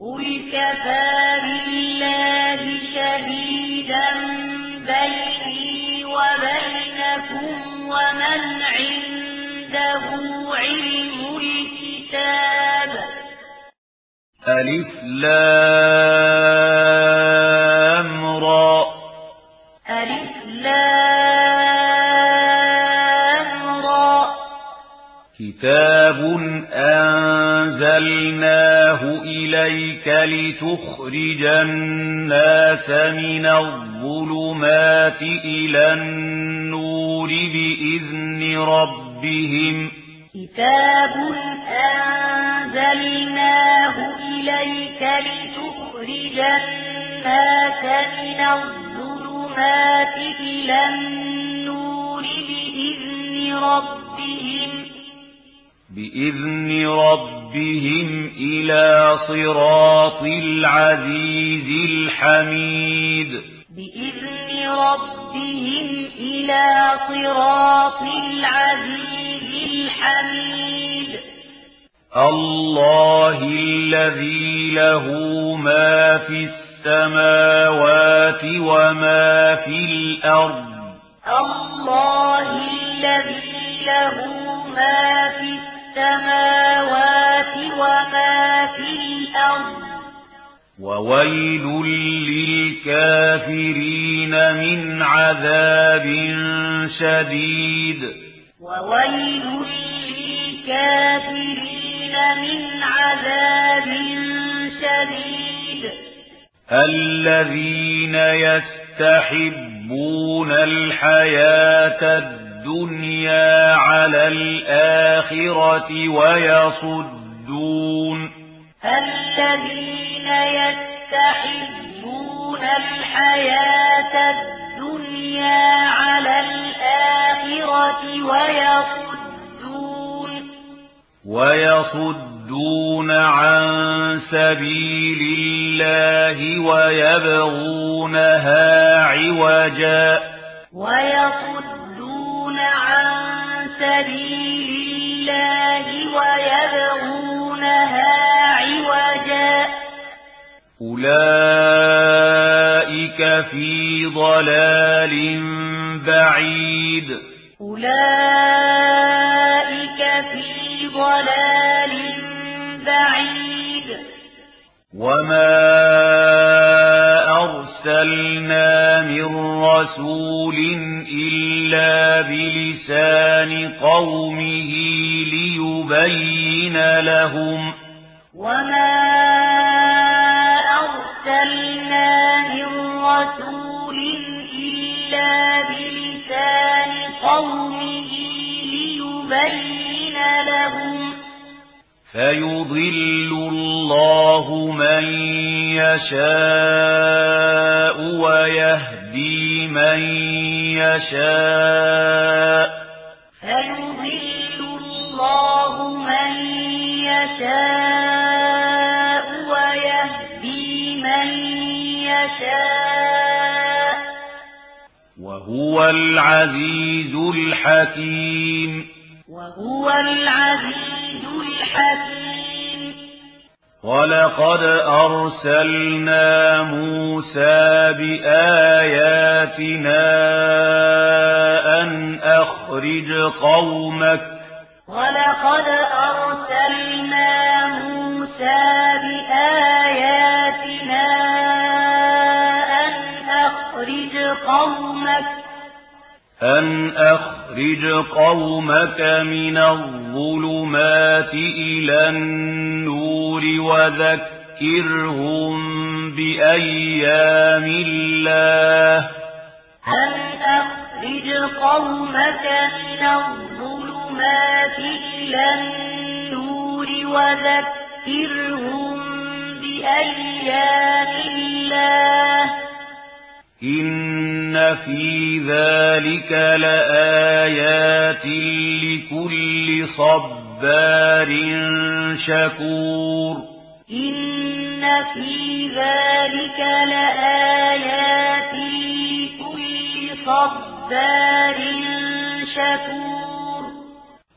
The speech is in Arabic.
قل كفى بالله شهيدا بيني وبينكم ومن عنده علم الكتاب. ألف لام كتاب أنزلناه إليك لتخرج الناس من الظلمات إلى النور بإذن ربهم كتاب أنزلناه إليك لتخرج الناس من الظلمات إلى النور بإذن ربهم بإذن ربهم ربهم إلى صراط العزيز الحميد بإذن ربهم إلى صراط العزيز الحميد الله الذي له ما في السماوات وما في الأرض الله الذي له ما في السماوات وما في الأرض. وويل للكافرين من عذاب شديد. وويل للكافرين من عذاب شديد. الذين يستحبون الحياة الدنيا على الآخرة ويصدون يصدون الذين يستحبون الحياة الدنيا على الآخرة ويصدون. ويصدون عن سبيل الله ويبغونها عوجا. ويصدون عن سبيل أولئك في ضلال بعيد أولئك في ضلال بعيد وما أرسلنا من رسول إلا بلسان قومه ليبين لهم وما أرسلنا رسول إلا بلسان قومه ليبين لهم. فيضل الله من يشاء ويهدي من يشاء. فيضل الله من يشاء وهو العزيز الحكيم وهو العزيز الحكيم ولقد أرسلنا موسى بآياتنا أن أخرج قومك ولقد أرسلنا موسى بآياتنا أن أخرج قومك أن أخرج قومك من الظلمات إلى النور وذكرهم بأيام الله أن أخرج قومك من الظلمات إلى النور وذكرهم بأيام الله إن إِنَّ فِي ذَلِكَ لَآيَاتٍ لِكُلِّ صَبَّارٍ شَكُورٍ إِنَّ فِي ذَلِكَ لَآيَاتٍ لِكُلِّ صَبَّارٍ شَكُورٍ